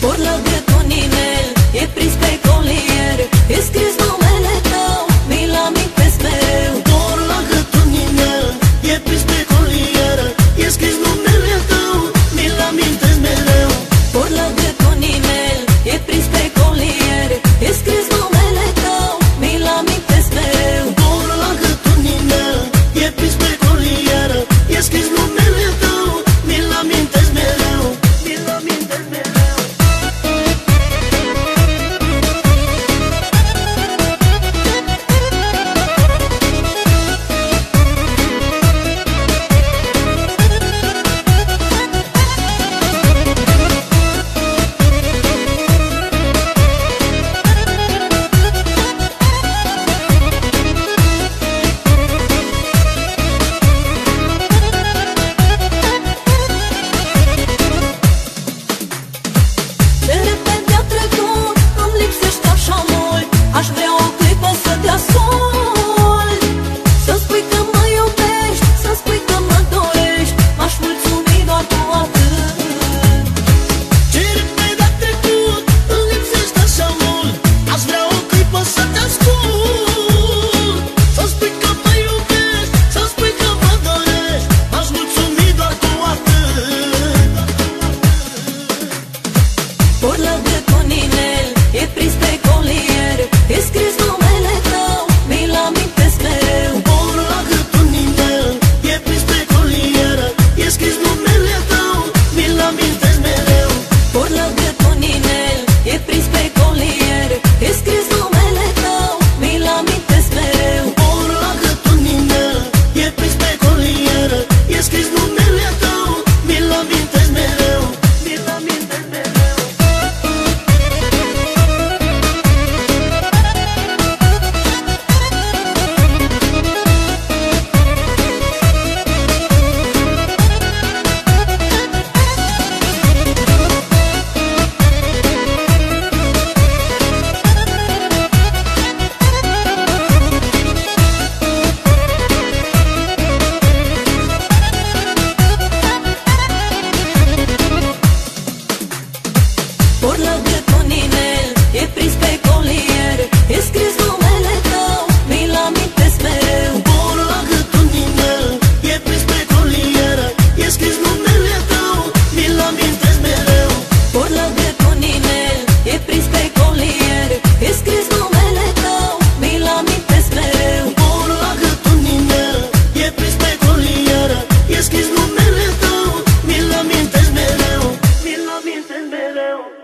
por la minute.